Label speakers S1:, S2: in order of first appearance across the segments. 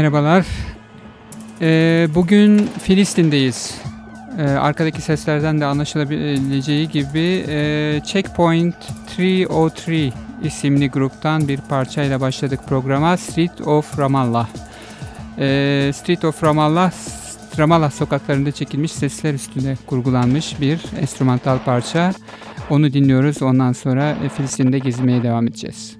S1: Merhabalar. Ee, bugün Filistin'deyiz. Ee, arkadaki seslerden de anlaşılabileceği gibi e, Checkpoint 303 isimli gruptan bir parçayla başladık programa Street of Ramallah. Ee, Street of Ramallah, Ramallah sokaklarında çekilmiş sesler üstünde kurgulanmış bir enstrümantal parça. Onu dinliyoruz. Ondan sonra Filistin'de gezmeye devam edeceğiz.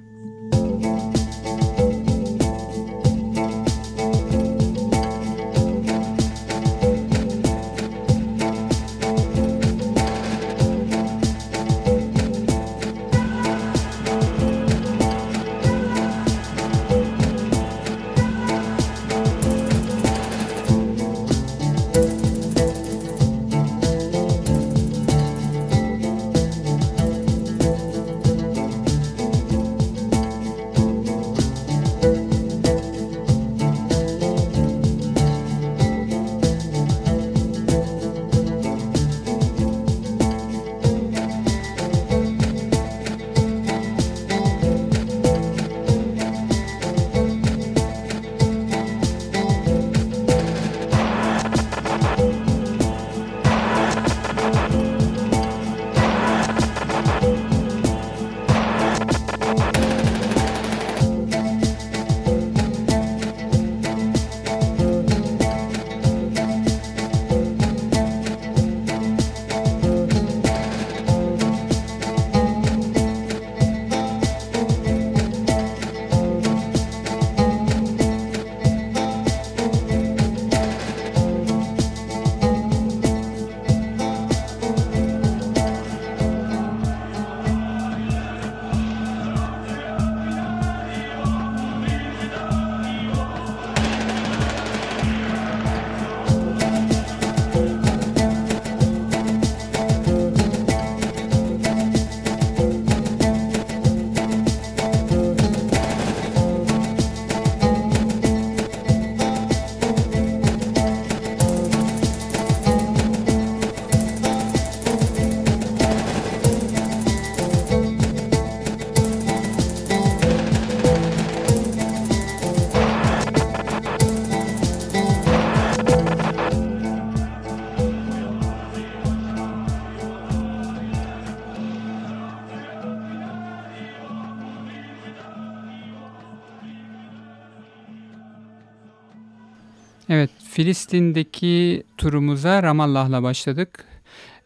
S1: Evet, Filistin'deki turumuza Ramallah'la başladık.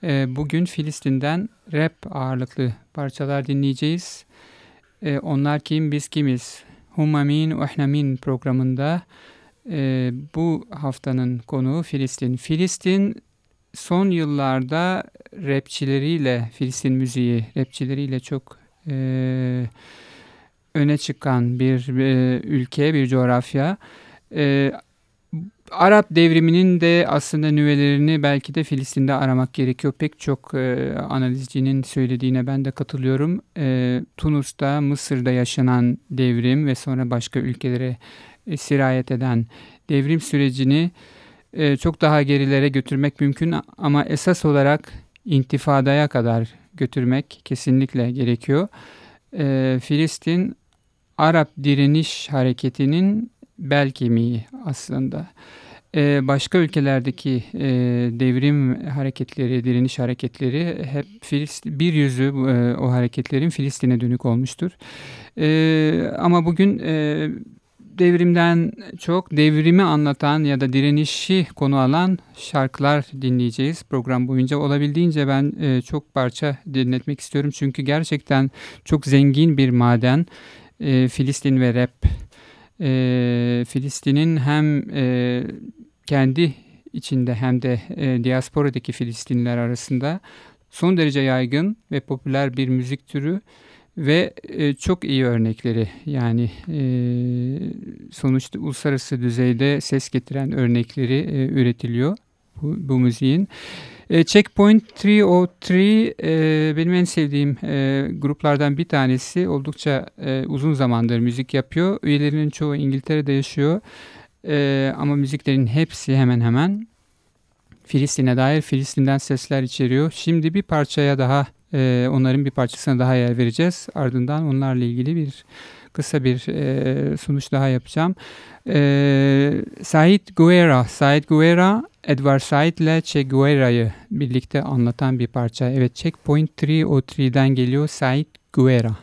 S1: Ee, bugün Filistin'den rap ağırlıklı parçalar dinleyeceğiz. Ee, onlar kim, biz kimiz? Humamin Uhnamin programında e, bu haftanın konuğu Filistin. Filistin son yıllarda rapçileriyle, Filistin müziği rapçileriyle çok öne çıkan bir e, ülke, bir coğrafya. Arap devriminin de aslında nüvelerini belki de Filistin'de aramak gerekiyor. Pek çok e, analizcinin söylediğine ben de katılıyorum. E, Tunus'ta, Mısır'da yaşanan devrim ve sonra başka ülkelere e, sirayet eden devrim sürecini e, çok daha gerilere götürmek mümkün ama esas olarak intifadaya kadar götürmek kesinlikle gerekiyor. E, Filistin Arap direniş hareketinin bel kemiği aslında. Ee, başka ülkelerdeki e, devrim hareketleri, direniş hareketleri hep Filist bir yüzü e, o hareketlerin Filistin'e dönük olmuştur. E, ama bugün e, devrimden çok devrimi anlatan ya da direnişi konu alan şarkılar dinleyeceğiz program boyunca. Olabildiğince ben e, çok parça dinletmek istiyorum çünkü gerçekten çok zengin bir maden e, Filistin ve rap e, Filistin'in hem e, kendi içinde hem de e, diasporadaki Filistinliler arasında son derece yaygın ve popüler bir müzik türü ve e, çok iyi örnekleri yani e, sonuçta uluslararası düzeyde ses getiren örnekleri e, üretiliyor bu, bu müziğin. Checkpoint 303 e, benim en sevdiğim e, gruplardan bir tanesi. Oldukça e, uzun zamandır müzik yapıyor. Üyelerinin çoğu İngiltere'de yaşıyor. E, ama müziklerin hepsi hemen hemen Filistin'e dair Filistin'den sesler içeriyor. Şimdi bir parçaya daha e, onların bir parçasına daha yer vereceğiz. Ardından onlarla ilgili bir kısa bir e, sunuş daha yapacağım. E, Said Guerra, Said Guerra, Edward Said ile Che Guerra'yı birlikte anlatan bir parça. Evet, Checkpoint 303'den geliyor Said Guerra.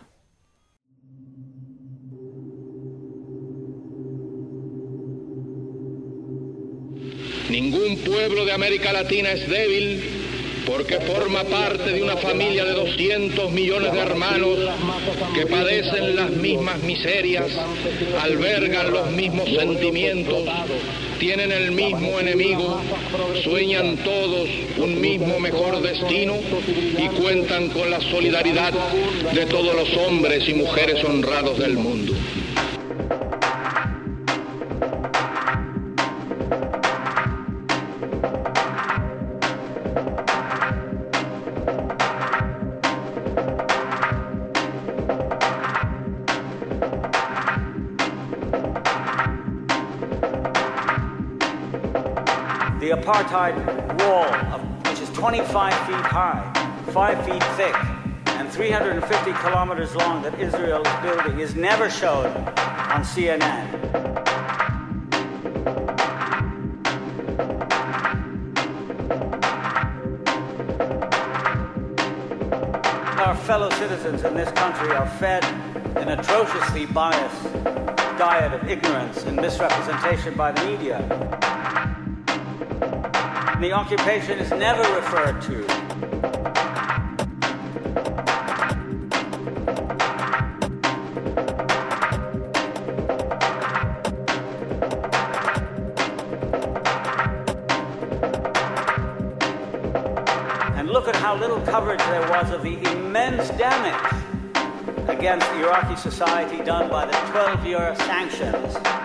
S2: Ningún pueblo de América Latina es débil porque forma parte de una familia de 200 millones de hermanos que padecen las mismas miserias, albergan los mismos sentimientos, tienen el mismo enemigo, sueñan todos un mismo mejor destino y cuentan con la solidaridad de todos los hombres y mujeres honrados del mundo.
S3: Apartheid wall, which is 25 feet high, 5 feet thick, and 350 kilometers long that Israel is building is never shown on CNN. Our fellow citizens in this country are fed an atrociously biased diet of ignorance and misrepresentation by the media the occupation is never referred to. And look at how little coverage there was of the immense damage against Iraqi society done by the 12 year sanctions.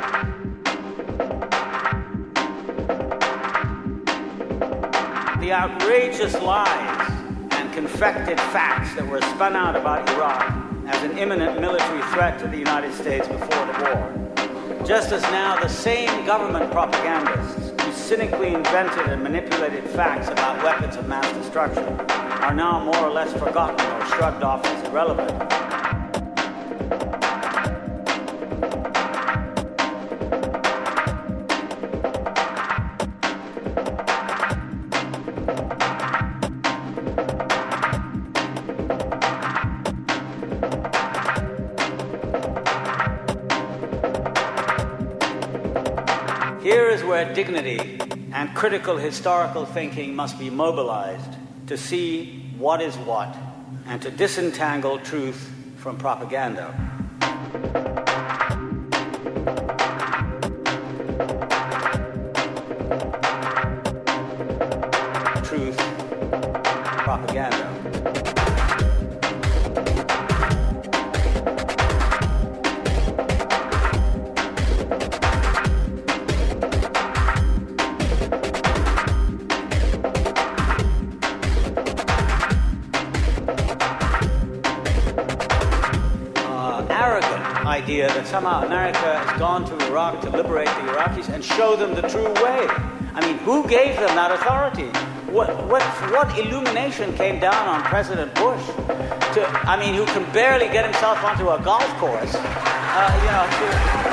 S3: The outrageous lies and confected facts that were spun out about Iraq as an imminent military threat to the United States before the war. Just as now the same government propagandists who cynically invented and manipulated facts about weapons of mass destruction are now more or less forgotten or shrugged off as irrelevant. Dignity and critical historical thinking must be mobilized to see what is what and to disentangle truth from propaganda. That somehow America has gone to Iraq to liberate the Iraqis and show them the true way. I mean, who gave them that authority? What, what, what illumination came down on President Bush? To, I mean, who can barely get himself onto a golf course, uh, you know, to,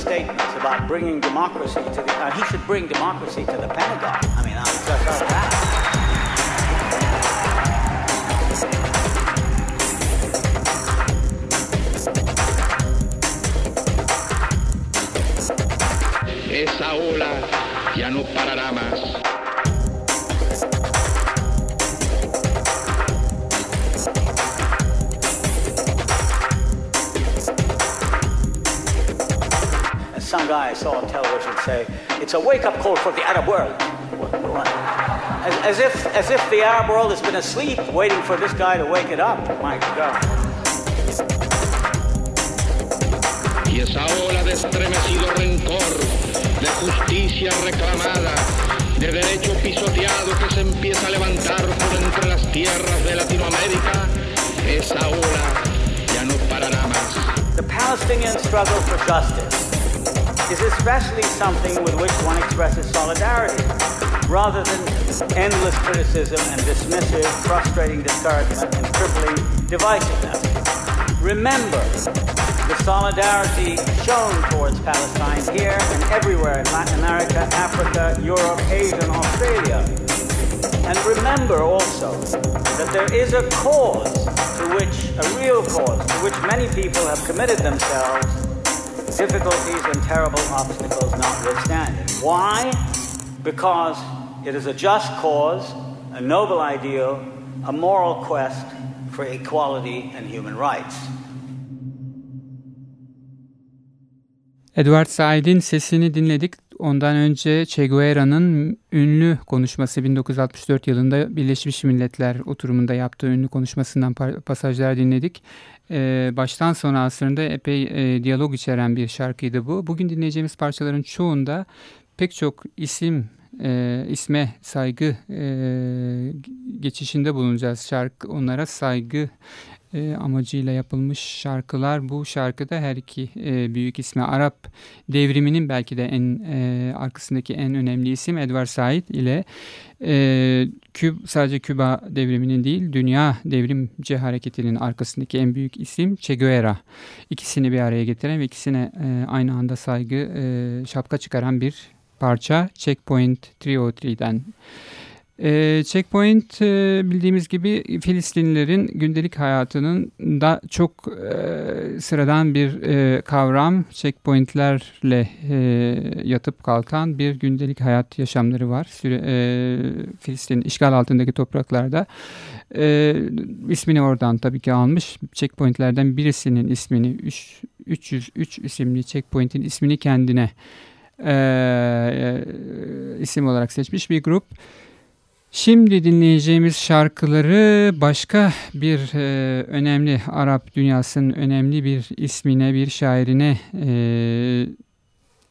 S3: statements about bringing democracy to the. Uh, he should bring democracy to the Pentagon. I mean, I'm some guy I saw on television say, it's a wake-up call for the Arab world. As, as, if, as if the Arab world has been asleep waiting for this guy to wake it up. My God.
S2: Y esa ola de estremecido rencor, de justicia reclamada, de derecho pisoteado que se empieza a levantar por entre las tierras de Latinoamérica, esa ola ya no parará más.
S3: The Palestinian struggle for justice is especially something with which one expresses solidarity, rather than endless criticism and dismissive, frustrating discouragement and crippling divisiveness. Remember the solidarity shown towards Palestine here and everywhere in Latin America, Africa, Europe, Asia, and Australia. And remember also that there is a cause to which, a real cause, to which many people have committed themselves, difficulties and terrible obstacles notwithstanding. Why? Because it is a just cause, a noble ideal, a moral quest for equality and human rights.
S1: Edward Said'in sesini dinledik. Ondan önce Che Guevara'nın ünlü konuşması 1964 yılında Birleşmiş Milletler oturumunda yaptığı ünlü konuşmasından pasajlar dinledik. Ee, baştan sona aslında epey e, diyalog içeren bir şarkıydı bu. Bugün dinleyeceğimiz parçaların çoğunda pek çok isim e, isme saygı e, geçişinde bulunacağız. Şarkı onlara saygı e, amacıyla yapılmış şarkılar. Bu şarkıda her iki e, büyük ismi Arap devriminin belki de en e, arkasındaki en önemli isim Edward Said ile e, Küb, sadece Küba devriminin değil dünya devrimci hareketinin arkasındaki en büyük isim Che Guevara. İkisini bir araya getiren ve ikisine e, aynı anda saygı e, şapka çıkaran bir parça Checkpoint 303'den. E, checkpoint e, bildiğimiz gibi Filistinlilerin gündelik hayatının da çok e, sıradan bir e, kavram. Checkpointlerle e, yatıp kalkan bir gündelik hayat yaşamları var. Süre, e, Filistin işgal altındaki topraklarda. E, ismini oradan tabii ki almış. Checkpointlerden birisinin ismini 3, 303 isimli checkpoint'in ismini kendine e, e, isim olarak seçmiş bir grup. Şimdi dinleyeceğimiz şarkıları başka bir e, önemli Arap dünyasının önemli bir ismine, bir şairine e,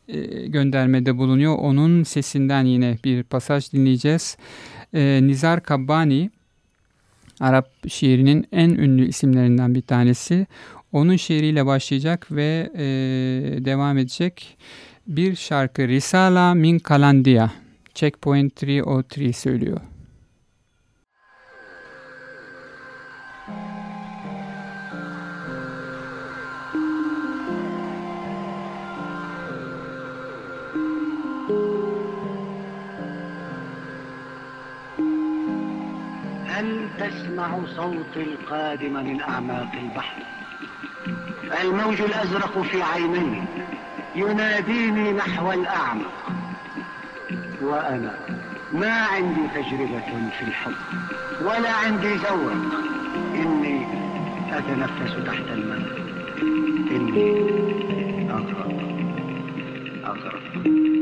S1: e, göndermede bulunuyor. Onun sesinden yine bir pasaj dinleyeceğiz. E, Nizar Kabbani, Arap şiirinin en ünlü isimlerinden bir tanesi. Onun şiiriyle başlayacak ve e, devam edecek bir şarkı Risala Min Kalandia. Checkpoint 303 söylüyor.
S4: هل تسمع صوتي القادم من أعماق البحر الموج الأزرق في عيني يناديني نحو الأعمق وأنا ما عندي تجربة في الحب ولا عندي ذوق إني أتنفس تحت الماء. إني أغرق أغرق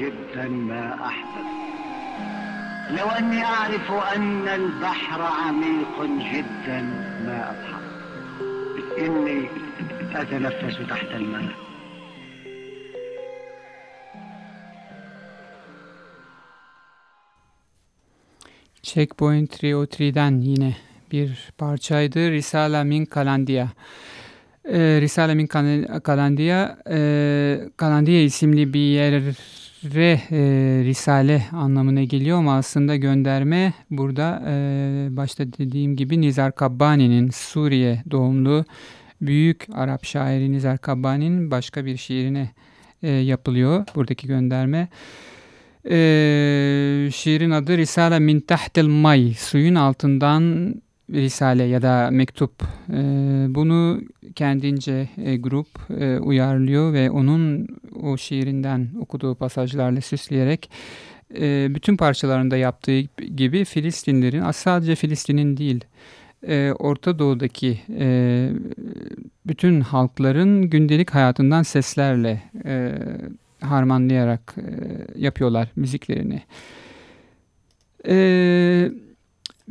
S4: جدا ما أحبب لو أني أعرف أن البحر عميق جدا ما أضحك إني أتنفس تحت الماء
S1: Checkpoint 303'den yine bir parçaydı. Risala min Kalandia. Ee, Risale min Kalandia, e, Kalandia isimli bir yere e, Risale anlamına geliyor ama aslında gönderme burada e, başta dediğim gibi Nizar Kabbani'nin Suriye doğumlu büyük Arap şairi Nizar Kabbani'nin başka bir şiirine e, yapılıyor buradaki gönderme. E, şiirin adı Risale min tahtel may, suyun altından risale ya da mektup. E, bunu kendince e, grup e, uyarlıyor ve onun o şiirinden okuduğu pasajlarla süsleyerek e, bütün parçalarında yaptığı gibi Filistinlerin, sadece Filistin'in değil, e, Orta Doğu'daki e, bütün halkların gündelik hayatından seslerle e, harmanlayarak e, yapıyorlar müziklerini. Evet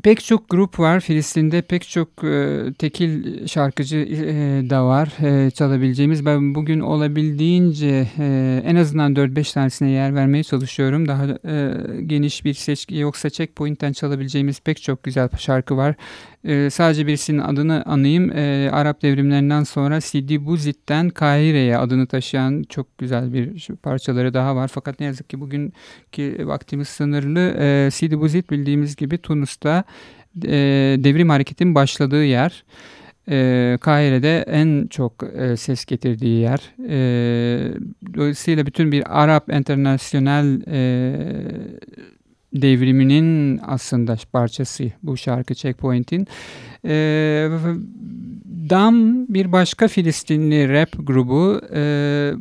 S1: Pek çok grup var Filistin'de pek çok e, tekil şarkıcı e, da var e, çalabileceğimiz. Ben bugün olabildiğince e, en azından 4-5 tanesine yer vermeye çalışıyorum. Daha e, geniş bir seçki yoksa checkpoint'ten çalabileceğimiz pek çok güzel şarkı var. E, sadece birisinin adını anayım. E, Arap devrimlerinden sonra Sidi Buzit'ten Kahire'ye adını taşıyan çok güzel bir parçaları daha var. Fakat ne yazık ki bugünkü vaktimiz sınırlı. E, Sidi Buzit bildiğimiz gibi Tunus'ta e, devrim hareketin başladığı yer. E, Kahire'de en çok e, ses getirdiği yer. E, dolayısıyla bütün bir Arap internasyonel e, devriminin aslında parçası bu şarkı Checkpoint'in. E, Dam bir başka Filistinli rap grubu. E,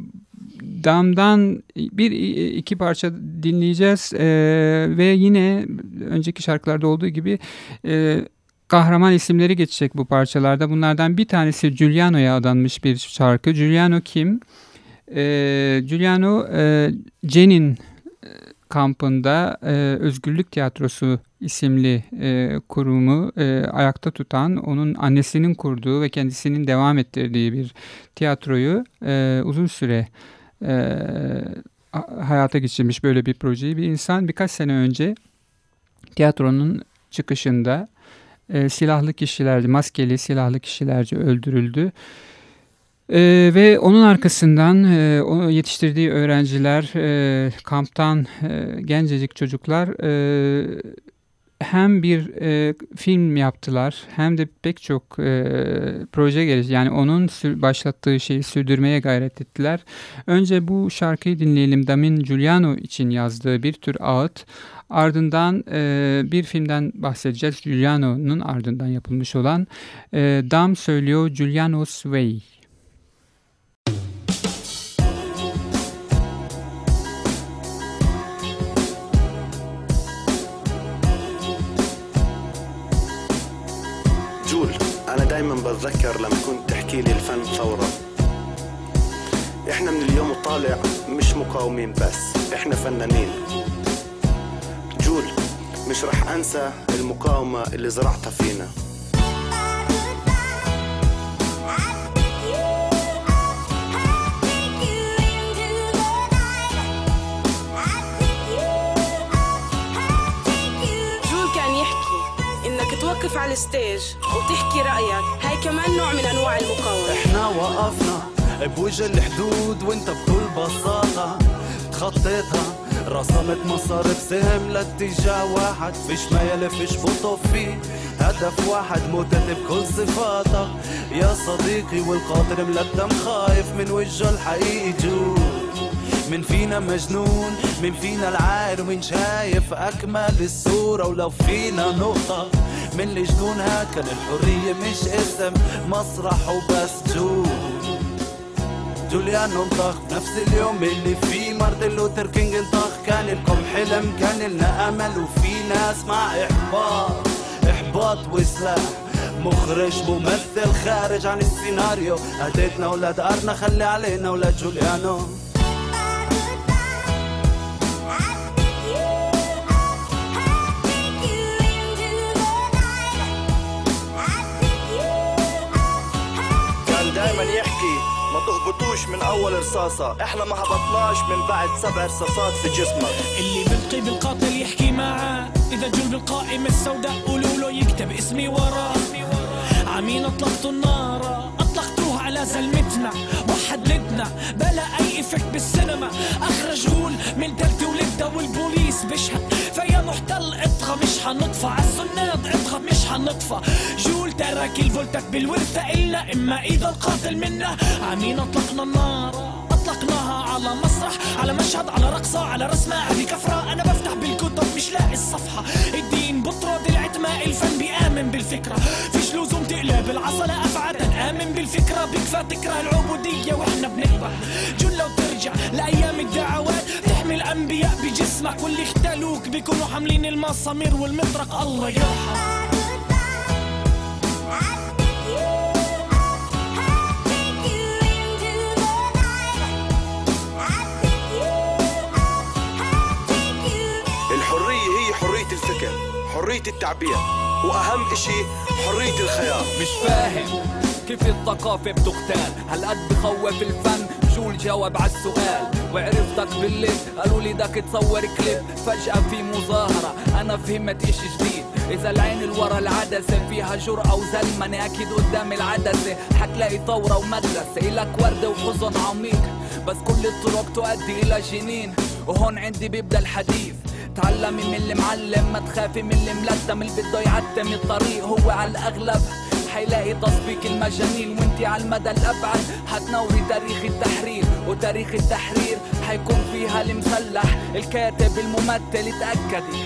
S1: Dam'dan bir iki parça dinleyeceğiz e, ve yine önceki şarkılarda olduğu gibi e, kahraman isimleri geçecek bu parçalarda. Bunlardan bir tanesi Giuliano'ya adanmış bir şarkı. Giuliano kim? E, Giuliano e, Cenin kampında e, Özgürlük Tiyatrosu isimli e, kurumu e, ayakta tutan, onun annesinin kurduğu ve kendisinin devam ettirdiği bir tiyatroyu e, uzun süre e, hayata geçirmiş böyle bir projeyi. Bir insan birkaç sene önce tiyatronun çıkışında e, silahlı kişilerce, maskeli silahlı kişilerce öldürüldü. Ee, ve onun arkasından e, onu yetiştirdiği öğrenciler, e, kamptan e, gencecik çocuklar e, hem bir e, film yaptılar hem de pek çok e, proje gelişti. Yani onun başlattığı şeyi sürdürmeye gayret ettiler. Önce bu şarkıyı dinleyelim. Damin Giuliano için yazdığı bir tür ağıt. Ardından e, bir filmden bahsedeceğiz. Giuliano'nun ardından yapılmış olan e, Dam söylüyor Giuliano's Way.
S5: بتذكر لما كنت تحكي لي الفن ثورة إحنا من اليوم وطالع مش مقاومين بس إحنا فنانين. جول مش رح أنسى المقاومة اللي زرعتها فينا.
S6: توقف على الستيج وتحكي رأيك. كمان نوع من أنواع المقاومة.
S7: إحنا وقفنا بوجه الحدود وانت بكل بساطة تخطيتها. رسمت مسار بسهم لاتجاه واحد. فيش ما يلفش بطف فيه هدف واحد. موتت بكل صفاتك يا صديقي والقاطر ملتم خايف من وجهه الحقيقي. جود من فينا مجنون من فينا العار ومن شايف أكمل الصورة ولو فينا نقطة. من الجنون هاد كان الحرية مش اسم مسرح وبس جود جوليانو انطخ نفس اليوم اللي فيه مارتن لوثر كينج انطخ كان لكم حلم كان لنا أمل وفي ناس مع إحباط. إحباط وسلاح مخرج ممثل خارج عن السيناريو. هديتنا ولاد أرنا خلي علينا ولاد جوليانو.
S5: ما تهبطوش من أول رصاصة. إحنا ما هبطناش من بعد سبع رصاصات في جسمك.
S8: اللي بلقي بالقاتل يحكي معاه. إذا جول بالقائمة السوداء قولوا له يكتب اسمي وراه عمين اطلقتوا النار اطلقتوها على زلمتنا. وحد لدنا بلا أي افكت بالسينما. أخرج غول من دلتي ولدة والبوليس بيشهد. فيا محتل اطغى مش حنطفى. عالسناد اطغى مش حنطفى. جول ترك الفولتك بالورثة إلا إما إذا القاتل منا. عمين أطلقنا النار. أطلقناها على مسرح على مشهد على رقصة على رسمة. هذه كفرة أنا بفتح بالكتب مش لاقي الصفحة. بطرد العتمة الفن بيآمن بالفكرة. فيش لزوم تقلب العصا لا افعى تآمن بالفكرة. بكفى تكره العبودية وإحنا بنكبر. جل لو ترجع لأيام الدعوات تحمل انبياء بجسمك واللي اختلوك بيكونوا حاملين المسامير والمطرق. الله يرحم
S5: حرية التعبير وأهم إشي حرية الخيال
S9: مش فاهم كيف الثقافة بتغتال هالقد بخوف الفن جول جاوب عالسؤال وعرفتك بالليل قالوا لي بدك تصور كليب. فجأة في مظاهرة أنا فهمت إشي جديد. إذا العين اللي ورا العدسة فيها جرأة وزلمنة أكيد قدام العدسة حتلاقي ثورة ومدرسة. إلك وردة وحزن عميق بس كل الطرق تؤدي إلى جنين. وهون عندي بيبدأ الحديث. تعلمي من اللي معلم ما تخافي من اللي ملتم. اللي بده يعتم الطريق هو على الأغلب. حيلاقي تصفيق المجانين وانتي على المدى الأبعد. حتنوري تاريخ التحرير وتاريخ التحرير حيكون فيها المسلح. الكاتب الممثل اتأكدي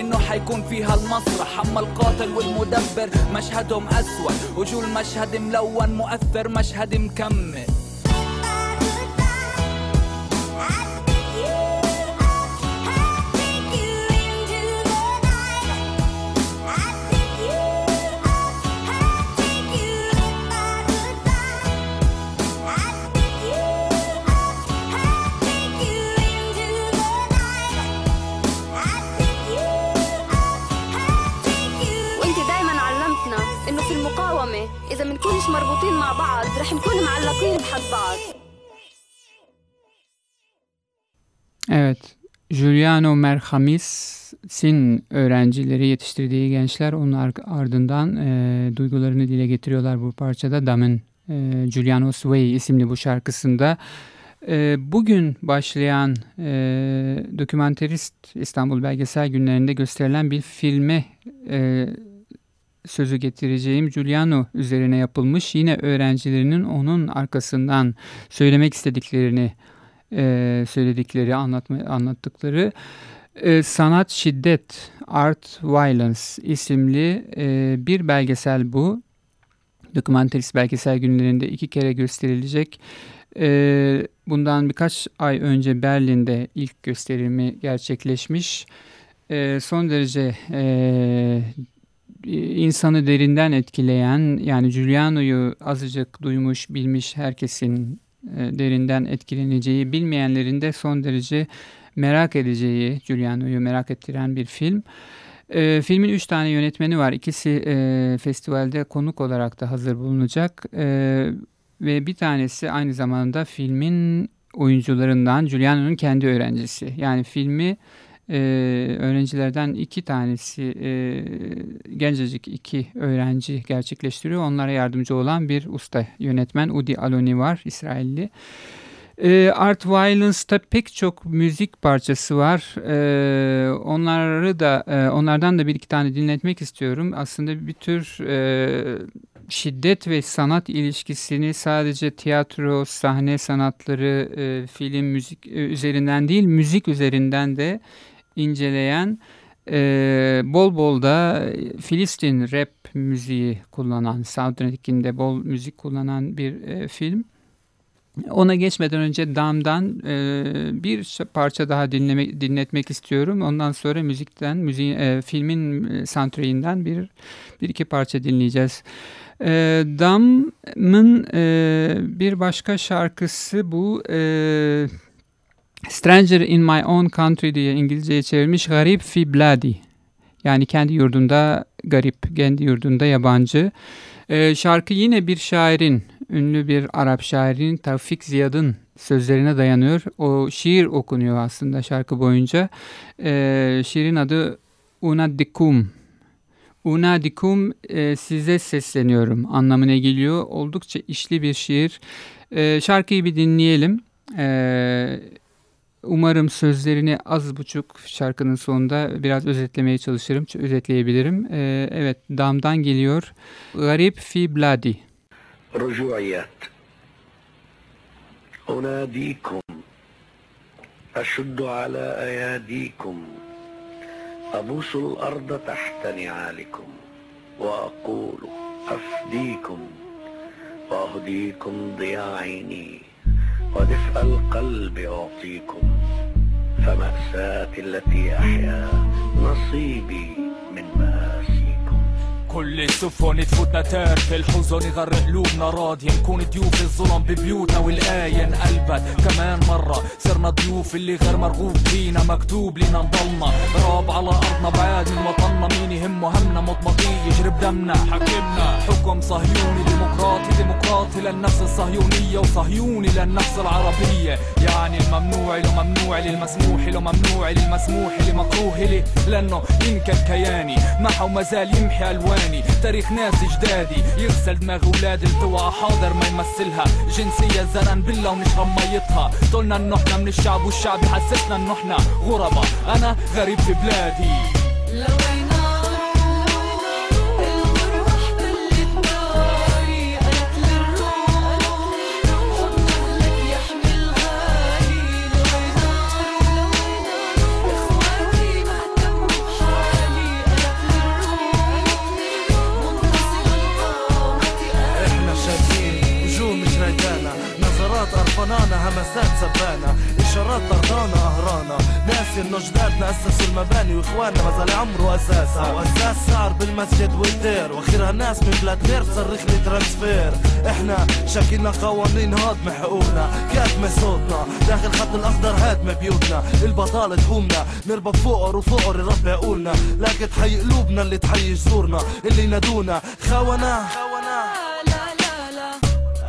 S9: إنه حيكون فيها المسرح. أما القاتل والمدبر مشهدهم أسود. وجول مشهد ملون مؤثر مشهد مكمل.
S10: مربوطين مع بعض رح نكون معلقين بحد بعض
S1: Evet, Giuliano Merhamis'in öğrencileri yetiştirdiği gençler onun ar- ardından e, duygularını dile getiriyorlar bu parçada. Dam'ın e, Giuliano's Way isimli bu şarkısında. E, bugün başlayan e, dokümenterist İstanbul Belgesel Günlerinde gösterilen bir filme e, sözü getireceğim Giuliano üzerine yapılmış yine öğrencilerinin onun arkasından söylemek istediklerini e, söyledikleri anlatma, anlattıkları e, sanat şiddet art violence isimli e, bir belgesel bu. Dokumenterist belgesel günlerinde iki kere gösterilecek. E, bundan birkaç ay önce Berlin'de ilk gösterimi gerçekleşmiş. E, son derece e, insanı derinden etkileyen yani Giuliano'yu azıcık duymuş bilmiş herkesin e, derinden etkileneceği bilmeyenlerin de son derece merak edeceği Giuliano'yu merak ettiren bir film. E, filmin üç tane yönetmeni var. İkisi e, festivalde konuk olarak da hazır bulunacak. E, ve bir tanesi aynı zamanda filmin oyuncularından Giuliano'nun kendi öğrencisi. Yani filmi e, öğrencilerden iki tanesi e, gencecik iki öğrenci gerçekleştiriyor. Onlara yardımcı olan bir usta yönetmen Udi Aloni var İsrailli. E, Art Violence'da pek çok müzik parçası var. E, onları da e, onlardan da bir iki tane dinletmek istiyorum. Aslında bir tür e, şiddet ve sanat ilişkisini sadece tiyatro, sahne sanatları, e, film, müzik e, üzerinden değil, müzik üzerinden de inceleyen e, bol bol da Filistin rap müziği kullanan, soundtrack'inde bol müzik kullanan bir e, film. Ona geçmeden önce Dam'dan e, bir parça daha dinlemek, dinletmek istiyorum. Ondan sonra müzikten, müziğin, e, filmin e, soundtrack'inden bir, bir iki parça dinleyeceğiz. E, Dam'ın e, bir başka şarkısı bu... E, Stranger in My Own Country diye İngilizceye çevirmiş Garip fi Bladi. Yani kendi yurdunda garip, kendi yurdunda yabancı. E, şarkı yine bir şairin, ünlü bir Arap şairin Tevfik Ziyad'ın sözlerine dayanıyor. O şiir okunuyor aslında şarkı boyunca. E, şiirin adı Unadikum. Unadikum e, size sesleniyorum anlamına geliyor. Oldukça işli bir şiir. E, şarkıyı bir dinleyelim. E, Umarım sözlerini az buçuk şarkının sonunda biraz özetlemeye çalışırım, özetleyebilirim. Ee, evet, damdan geliyor. Garip fi bladi.
S11: Rucuayat. Unadikum. Eşuddu ala ayadikum. Abusul arda tahta ni'alikum. Ve akulu afdikum. Ve ahdikum diya'ini. قد اسأل أعطيكم فمأساة التي أحيا نصيبي من مآسي
S9: كل السفن تفوتنا تار في الحزن يغرق قلوبنا راضية نكون ضيوف الظلم ببيوتنا والآية انقلبت. كمان مرة صرنا ضيوف اللي غير مرغوب فينا مكتوب لينا نضلنا. راب على أرضنا بعاد من وطننا. مين يهمه همنا مطمطي يجري بدمنا حكمنا. حكم صهيوني ديمقراطي ديمقراطي للنفس الصهيونية وصهيوني للنفس العربية. يعني الممنوع له ممنوع للمسموح له ممنوع للمسموح لمكروه لي. لأنه ينكب كياني. محى وما زال يمحي ألواني. تاريخ ناس جدادي. يغسل دماغ ولاد التوى حاضر ما يمثلها. جنسية زرن بالله ونشرب ميتها. طولنا انه إحنا من الشعب والشعب يحسسنا إنه إحنا غربة أنا غريب في بلادي.
S12: اللي تحيي جذورنا اللي ينادونا. خونة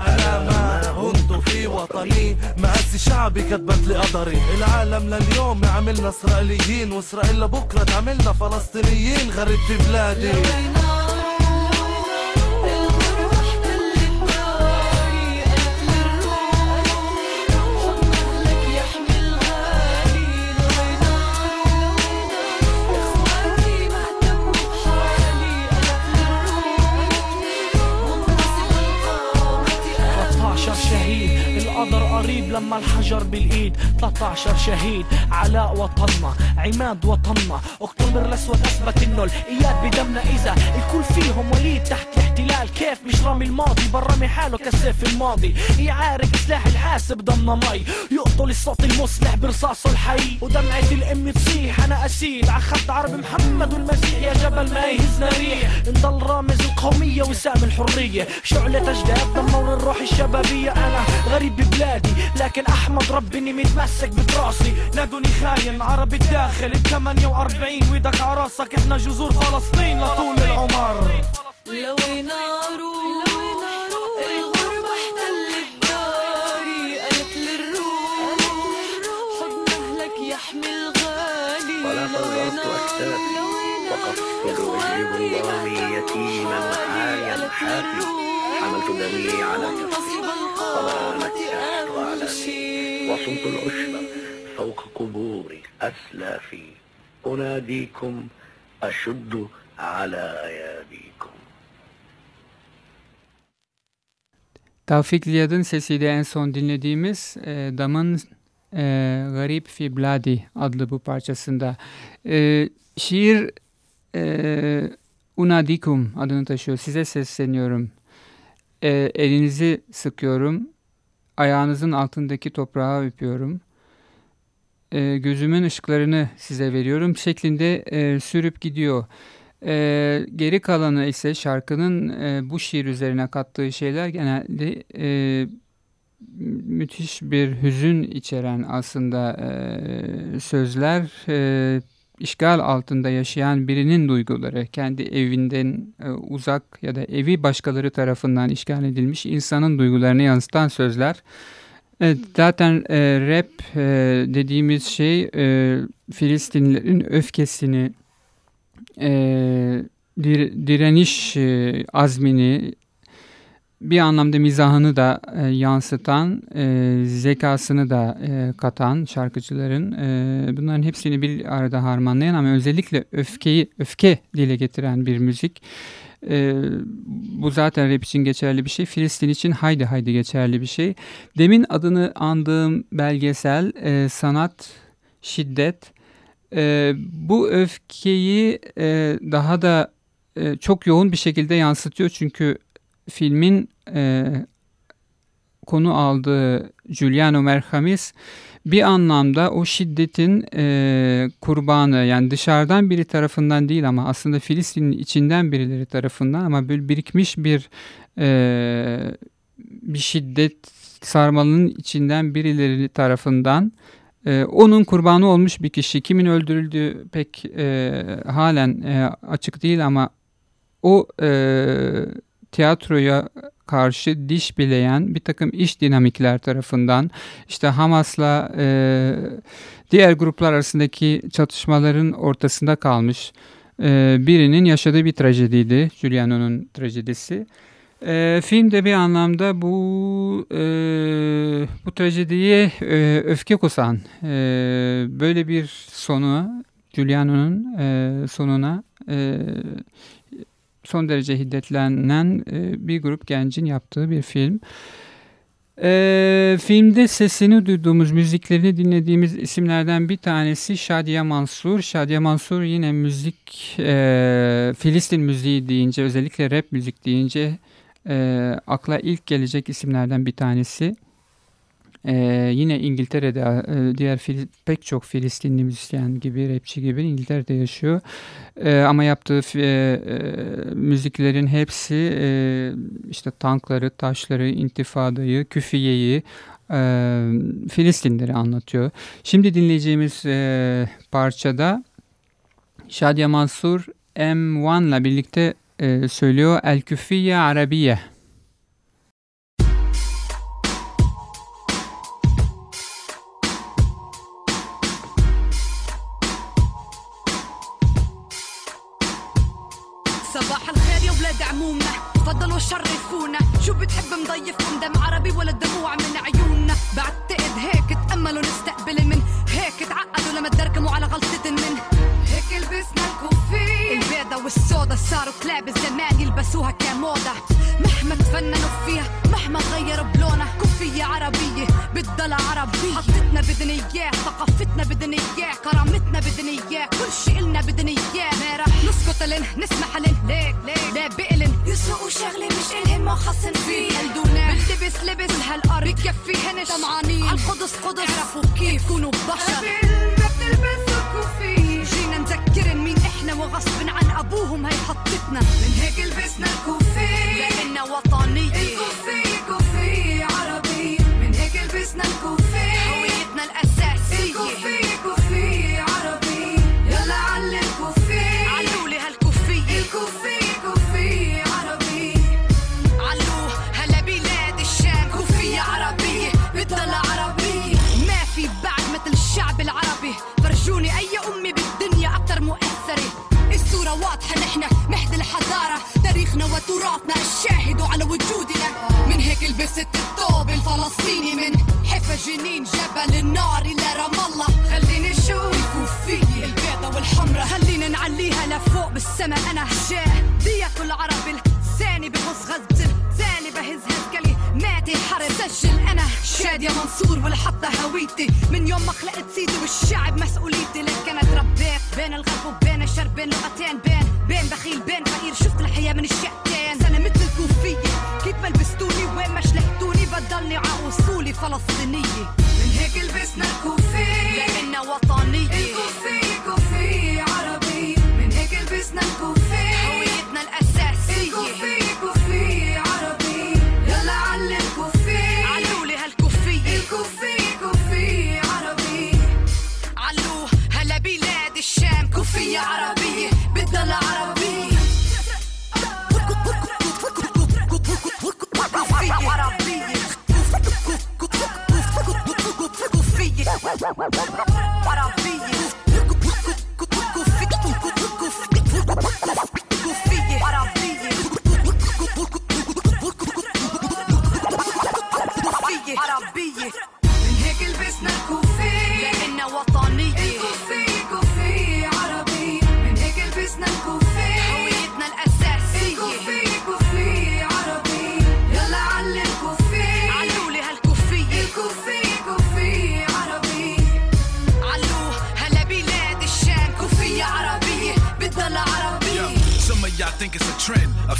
S12: أنا ما هنت في وطني. مقاسي شعبي كتبت لي قدري العالم لليوم عملنا إسرائيليين وإسرائيل لبكرة تعملنا فلسطينيين. غريب في بلادي.
S9: لما الحجر بالإيد 13 شهيد علاء وطننا عماد وطننا اكتوبر الاسود اثبت انه الاياد بدمنا إذا الكل فيهم وليد تحت الاحتلال كيف مش رامي الماضي؟ برمي حاله كالسيف الماضي. يعارك سلاح الحاسب ضمنا مي. يقتل الصوت المصلح برصاصه الحي. ودمعة الأم تصيح. أنا اسيد عخد عرب محمد والمسيح. يا جبل ما يهزنا ريح. نضل رامز القومية وسام الحرية. شعلة اجدادنا منور الروح الشبابية. أنا غريب ببلادي. لكن أحمد ربي متمسك بتراسي نادوني خاين عربي الداخل. ب 48 ويدك عراسك إحنا جذور فلسطين. لطول العمر.
S13: لو نارو الغربة احتلت داري قالت للروح حضن اهلك يحمي الغالي
S11: ولا صغرت أكتافي وقفت وجه ظلامي يتيما حايا حافي. حملت دمي على كفي طبعا نكحت أعلامي وصمت العشب فوق قبور أسلافي. أناديكم أشد على أياديكم
S1: Tevfik Ziyad'ın sesiyle en son dinlediğimiz e, Dam'ın e, Garip Fi Bladi adlı bu parçasında. E, şiir e, Unadikum adını taşıyor. Size sesleniyorum. E, elinizi sıkıyorum. Ayağınızın altındaki toprağa öpüyorum. E, gözümün ışıklarını size veriyorum şeklinde e, sürüp gidiyor. E, geri kalanı ise şarkının e, bu şiir üzerine kattığı şeyler genelde e, müthiş bir hüzün içeren aslında e, sözler. E, işgal altında yaşayan birinin duyguları, kendi evinden e, uzak ya da evi başkaları tarafından işgal edilmiş insanın duygularını yansıtan sözler. Evet, zaten e, rap e, dediğimiz şey e, Filistinlilerin öfkesini, e, dir, direniş e, azmini, bir anlamda mizahını da e, yansıtan, e, zekasını da e, katan şarkıcıların e, bunların hepsini bir arada harmanlayan ama özellikle öfkeyi öfke dile getiren bir müzik. E, bu zaten rap için geçerli bir şey. Filistin için haydi haydi geçerli bir şey. Demin adını andığım belgesel e, sanat, şiddet. E, bu öfkeyi e, daha da e, çok yoğun bir şekilde yansıtıyor. Çünkü filmin e, konu aldığı Giuliano Merhamis bir anlamda o şiddetin e, kurbanı yani dışarıdan biri tarafından değil ama aslında Filistin'in içinden birileri tarafından ama böyle birikmiş bir e, bir şiddet sarmalının içinden birileri tarafından e, onun kurbanı olmuş bir kişi kimin öldürüldüğü pek e, halen e, açık değil ama o e, tiyatroya karşı diş bileyen bir takım iş dinamikler tarafından işte Hamas'la e, diğer gruplar arasındaki çatışmaların ortasında kalmış e, birinin yaşadığı bir trajediydi. Giuliano'nun trajedisi. E, filmde bir anlamda bu e, bu trajediye e, öfke kusan e, böyle bir sonu Giuliano'nun e, sonuna e, son derece hiddetlenen e, bir grup gencin yaptığı bir film. E, filmde sesini duyduğumuz, müziklerini dinlediğimiz isimlerden bir tanesi Şadiye Mansur. Şadiye Mansur yine müzik, e, Filistin müziği deyince, özellikle rap müzik deyince e, akla ilk gelecek isimlerden bir tanesi. Ee, yine İngiltere'de e, diğer fil, pek çok Filistinli müzisyen gibi, rapçi gibi İngiltere'de yaşıyor. Ee, ama yaptığı e, e, müziklerin hepsi e, işte tankları, taşları, intifadayı, küfiyeyi, e, Filistinleri anlatıyor. Şimdi dinleyeceğimiz e, parçada Şadiye Mansur M1 ile birlikte e, söylüyor El Küfiye Arabiye.
S14: بدنا كل شي إلنا بدنا اياه ما رح نسكت لن نسمح لن. ليك ليك. لا بقلن يسرقوا شغلة مش إلهن ما خصن فيه. قلدونا بلتبس لبس. هالأرض بكفيهنش طمعانين. عالقدس قدس. اعرفوا كيف. يكونوا بشر. هويتي من يوم ما خلقت سيدي والشعب مسؤوليتي. لك أنا تربيت بين الغرب وبين الشرق بين لغتين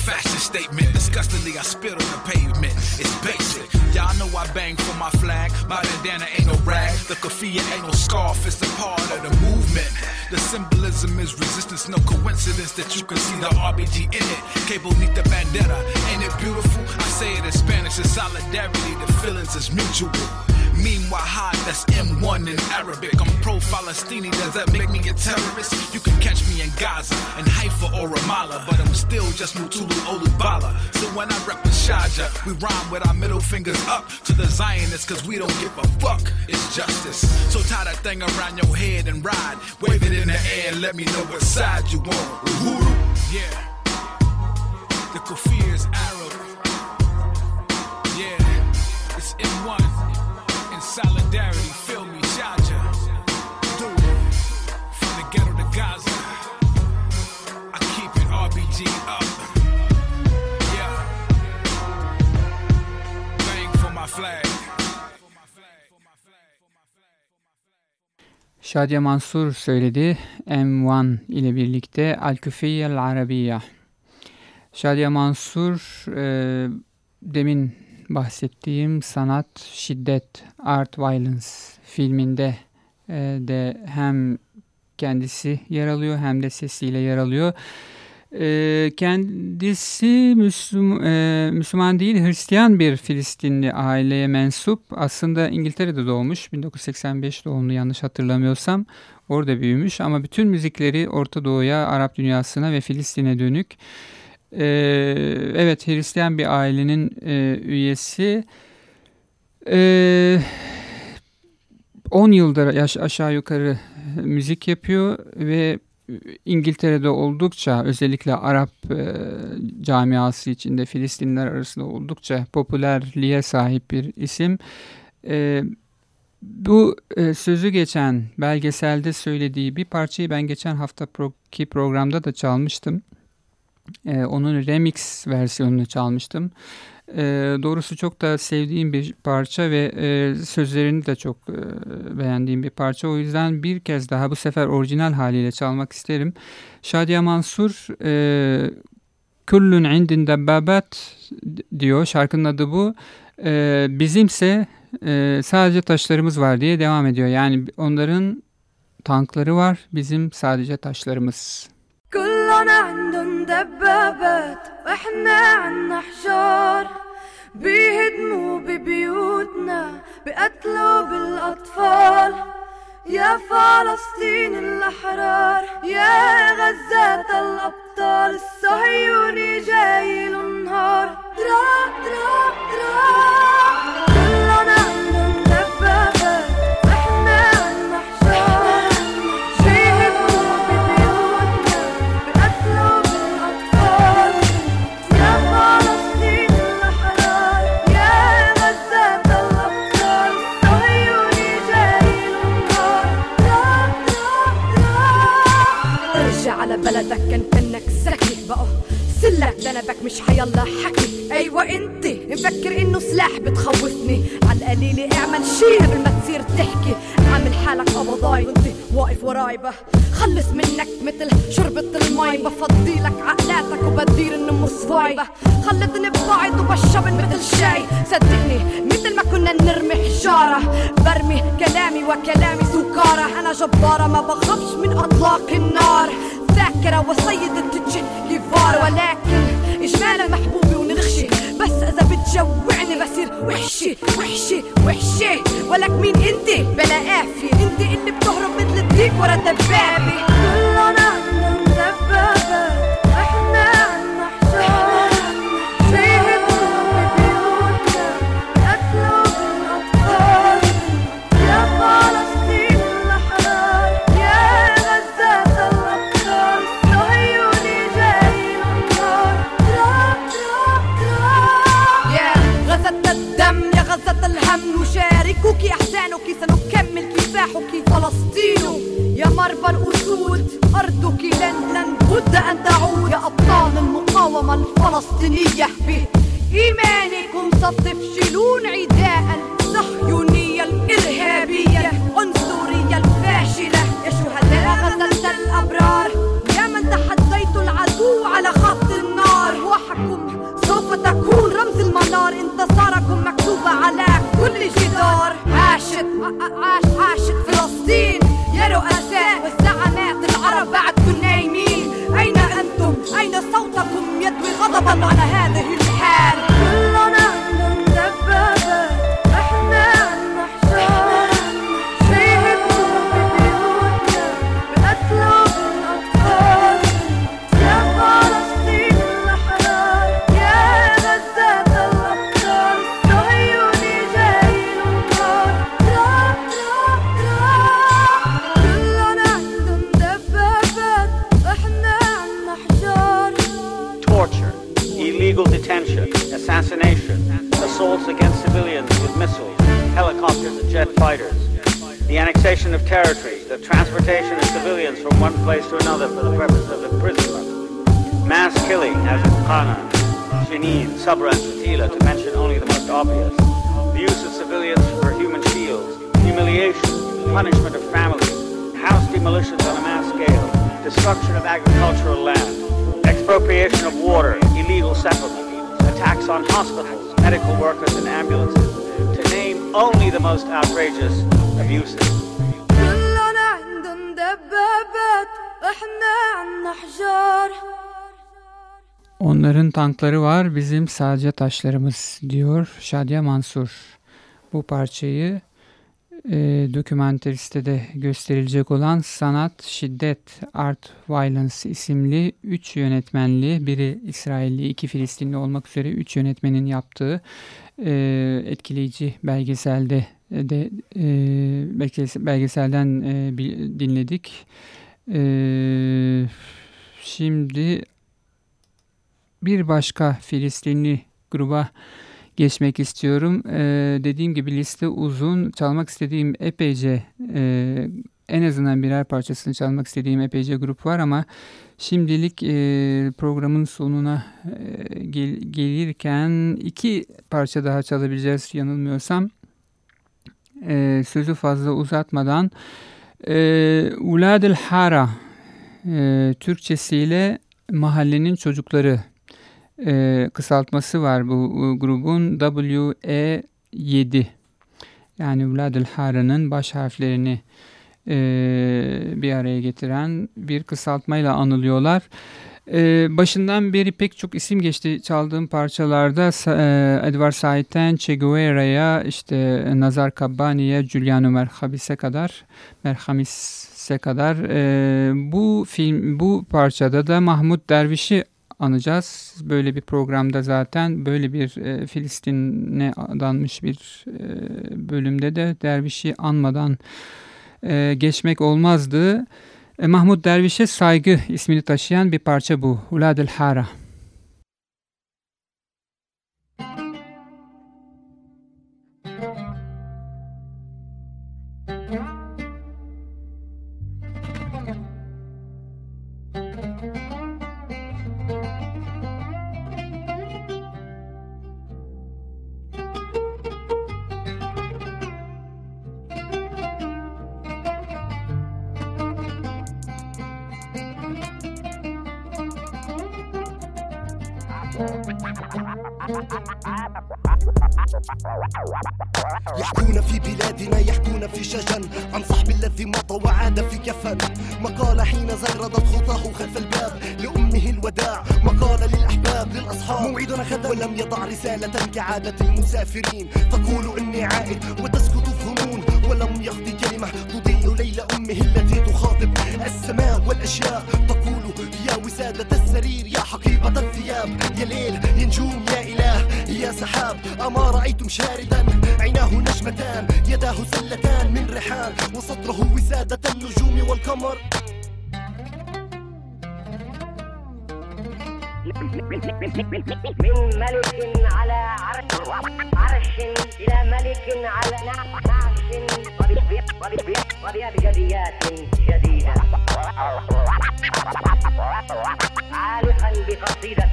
S15: fashion statement. Disgustingly, I spit on the pavement. It's basic. Y'all know I bang for my flag. Bandana ain't no rag. The kafia ain't no scarf. It's a part of the movement. The symbolism is resistance. No coincidence that you can see the RBG in it. Cable neath the bandana. Ain't it beautiful? I say it in Spanish. It's solidarity. The feelings is mutual. Meanwhile, high, that's M1 in Arabic. I'm pro Falastini, does that make me a terrorist? You can catch me in Gaza, in Haifa or Ramallah, but I'm still just Mutulu Olubala. So when I rep Shaja, we rhyme with our middle fingers up to the Zionists, cause we don't give a fuck. It's justice. So tie that thing around your head and ride. Wave it in the air and let me know what side you on. Uhuru. Yeah. The kafir is Arab.
S1: Şadiye Mansur söyledi M1 ile birlikte Al-Küfiyel Arabiya. Şadiye Mansur e, demin bahsettiğim Sanat, Şiddet, Art Violence filminde e, de hem kendisi yer alıyor hem de sesiyle yer alıyor. E, kendisi Müslüm, e, Müslüman değil Hristiyan bir Filistinli aileye mensup. Aslında İngiltere'de doğmuş 1985 doğumlu yanlış hatırlamıyorsam. Orada büyümüş ama bütün müzikleri Orta Doğu'ya, Arap dünyasına ve Filistin'e dönük. Ee, evet Hristiyan bir ailenin e, üyesi. Ee, 10 yıldır yaş aşağı yukarı müzik yapıyor ve İngiltere'de oldukça özellikle Arap e, camiası içinde Filistinliler arasında oldukça popülerliğe sahip bir isim. E, bu e, sözü geçen belgeselde söylediği bir parçayı ben geçen haftaki programda da çalmıştım. E, onun remix versiyonunu çalmıştım. E, doğrusu çok da sevdiğim bir parça ve e, sözlerini de çok e, beğendiğim bir parça. O yüzden bir kez daha bu sefer orijinal haliyle çalmak isterim. Şadiye Mansur e, Kullun indin debbabat diyor. Şarkının adı bu. E, bizimse sadece taşlarımız var diye devam ediyor. Yani onların tankları var. Bizim sadece taşlarımız.
S16: كلنا عندهم دبابات وإحنا عنا حجار. بيهدموا ببيوتنا بقتلوا بالأطفال. يا فلسطين الأحرار يا غزة الأبطال الصهيوني جاي له نهار تراب تراب تراب. كلنا
S17: مش حيلا حكي أيوه أنت مفكر إنه سلاح بتخوفني. على القليل اعمل شي قبل ما تصير تحكي. عامل حالك قبضاي وأنت واقف وراي بقى. خلص منك مثل شربة المي بفضي لك عقلاتك وبدير انه مصفاي خلتني ببعض وبشبن مثل شاي. صدقني مثل ما كنا نرمي حجارة. برمي كلامي وكلامي سكارة. أنا جبارة ما بخافش من أطلاق النار. ذاكرة وسيدة الجيفار ولكن إجمالا محبوبي ونغشي. بس إذا بتجوعني بصير وحشي وحشي وحشي. ولك مين أنت؟ بلا قافية أنت اللي بتهرب مثل الديك ورا دبابة
S16: كلنا
S17: مربى الأسود أرضك لن لن بد أن تعود. يا أبطال المقاومة الفلسطينية بإيمانكم ستفشلون عداء الصهيونية الإرهابية.
S1: Tankları var, bizim sadece taşlarımız diyor Şadiye Mansur. Bu parçayı e, dokümenteriste de gösterilecek olan Sanat, Şiddet, Art, Violence isimli 3 yönetmenli, biri İsrailli, iki Filistinli olmak üzere 3 yönetmenin yaptığı e, etkileyici belgeselde de e, belges- belgeselden e, dinledik. E, şimdi bir başka Filistinli gruba geçmek istiyorum. Ee, dediğim gibi liste uzun. Çalmak istediğim epeyce e, en azından birer parçasını çalmak istediğim epeyce grup var ama şimdilik e, programın sonuna e, gel- gelirken iki parça daha çalabileceğiz yanılmıyorsam. E, sözü fazla uzatmadan e, Uladil Hara e, Türkçesiyle mahallenin çocukları e, kısaltması var bu, bu grubun WE7 yani Vladil Hara'nın baş harflerini e, bir araya getiren bir kısaltmayla anılıyorlar. E, başından beri pek çok isim geçti çaldığım parçalarda e, Edward Said'den Che Guevara'ya işte Nazar Kabbani'ye Giuliano Merhabis'e kadar Merhamis'e kadar e, bu film bu parçada da Mahmut Derviş'i anacağız. Böyle bir programda zaten böyle bir e, Filistin'e adanmış bir e, bölümde de Derviş'i anmadan e, geçmek olmazdı. E, Mahmut Derviş'e saygı ismini taşıyan bir parça bu. Uladil Hara.
S18: يحكون في بلادنا يحكون في شجن. عن صاحب الذي مضى وعاد في كفن. مقال حين زردت خطاه خلف الباب لأمه الوداع. مقال للأحباب للأصحاب. موعدنا غدا ولم يضع رسالة كعادة المسافرين. تقول إني عائد وتسكت الظنون. ولم يخطي كلمة تضيء ليل أمه التي تخاطب. السماء والأشياء تقول يا وسادة السرير يا حقيبة الثياب. يا ليل يا نجوم يا إله يا سحاب. أما رأيتم شاردا عيناه نجمتان. يداه سلتان من رحال وسطره وسادة النجوم والقمر.
S19: من ملك على عرش عرش إلى ملك على نعش. وبأبجديات جديدة عالقا بقصيدة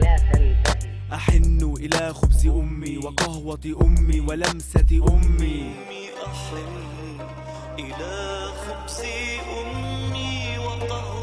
S19: لا تنتهي
S20: أحن إلى خبز أمي وقهوة أمي ولمسة أمي
S21: أحن إلى خبز أمي وقهوة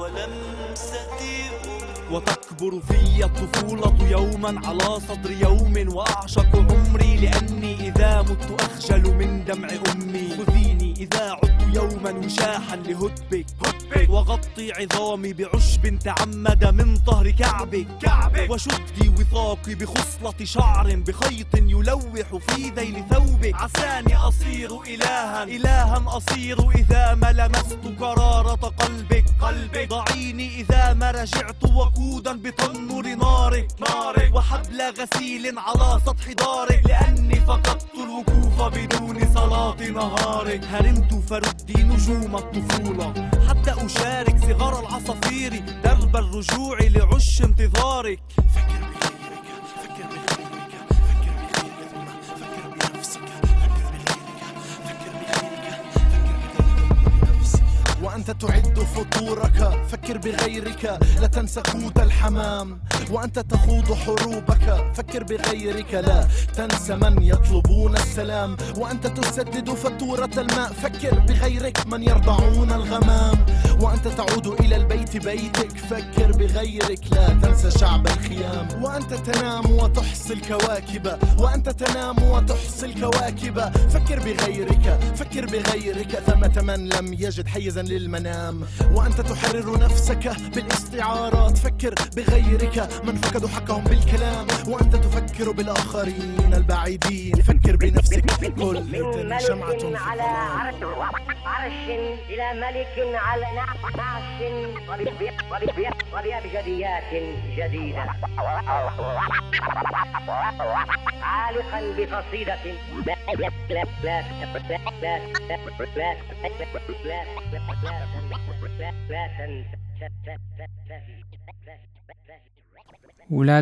S21: ولمسة أمي
S20: وتكبر في الطفولة يوما على صدر يوم وأعشق عمري لأني إذا مت أخجل من دمع أمي. خذيني إذا عدت يوما وشاحا لهدبك. هدبك. وغطي عظامي بعشب تعمد من طهر كعبك. كعبك. وشدي وثاقي بخصلة شعر بخيط يلوح في ذيل ثوبك. عساني أصير إلها. إلها أصير إذا ما لمست قرارة قلبك. قلبك. ضعيني إذا ما رجعت وقودا بتنور نارك نارك وحبل غسيل على سطح دارك لأني فقدت الوقوف بدون صلاة
S18: نهارك هرمت وفردي نجوم الطفولة؟ حتى أشارك صغار العصافير درب الرجوع لعش انتظارك فكر وأنت تعد فطورك. فكر بغيرك لا تنسى قوت الحمام. وأنت تخوض حروبك فكر بغيرك لا تنسى من يطلبون السلام. وأنت تسدد فاتورة الماء فكر بغيرك من يرضعون الغمام. وأنت تعود إلى البيت بيتك فكر بغيرك لا تنسى شعب الخيام. وأنت تنام وتحصي الكواكب وأنت تنام وتحصي الكواكب. فكر بغيرك فكر بغيرك ثمة من لم يجد حيزا للمنام وأنت تحرر نفسك بالاستعارات فكر بغيرك من فقدوا حقهم بالكلام وأنت تفكر بالآخرين البعيدين فكر بنفسك كل شمعة
S19: ملك على عرش عرش إلى ملك على نعش وبأبجديات جديدة عالقا بقصيدة لا لا لا لا لا لا
S1: Ulad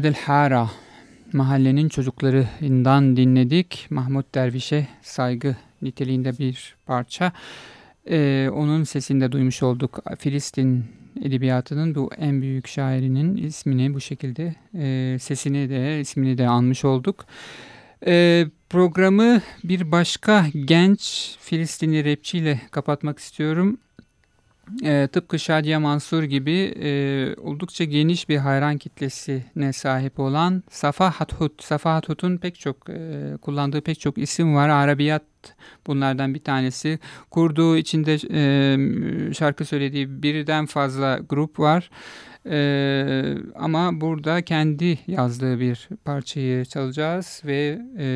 S1: el Hara mahallenin çocuklarından dinledik. Mahmut Derviş'e saygı niteliğinde bir parça. Ee, onun sesinde duymuş olduk. Filistin edebiyatının bu en büyük şairinin ismini bu şekilde e, sesini de ismini de anmış olduk. Ee, programı bir başka genç Filistinli rapçiyle kapatmak istiyorum. E, tıpkı Şadiye Mansur gibi e, oldukça geniş bir hayran kitlesine sahip olan Safa Hathut. Safa Hathut'un pek çok e, kullandığı pek çok isim var. Arabiyat bunlardan bir tanesi. Kurduğu içinde e, şarkı söylediği birden fazla grup var. E, ama burada kendi yazdığı bir parçayı çalacağız ve e,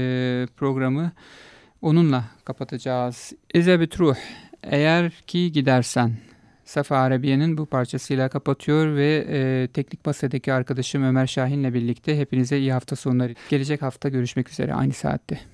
S1: programı onunla kapatacağız. Ezebit Ruh, eğer ki gidersen. Safa Arabiye'nin bu parçasıyla kapatıyor ve e, teknik masadaki arkadaşım Ömer Şahin'le birlikte hepinize iyi hafta sonları. Gelecek hafta görüşmek üzere aynı saatte.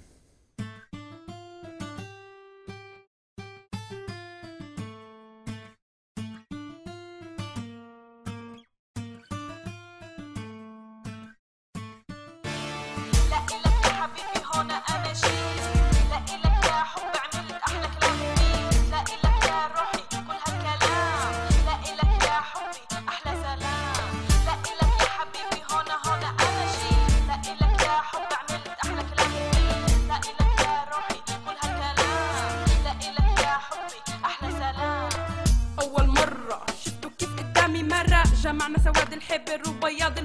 S22: جمعنا سواد الحبر وبياض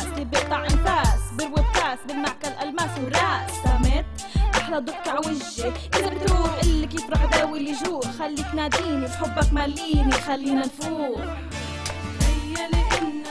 S23: الإحساس اللي بيقطع أنفاس بروي بكاس بالمعكل ألماس وراس. سامت أحلى ضحكة عوجي إذا بتروح اللي كيف رح داوي اللي جوع خليك ناديني بحبك ماليني خلينا نفوق.
S22: تخيلي إنا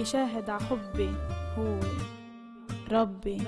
S23: واللي شاهد ع حبي هو ربي.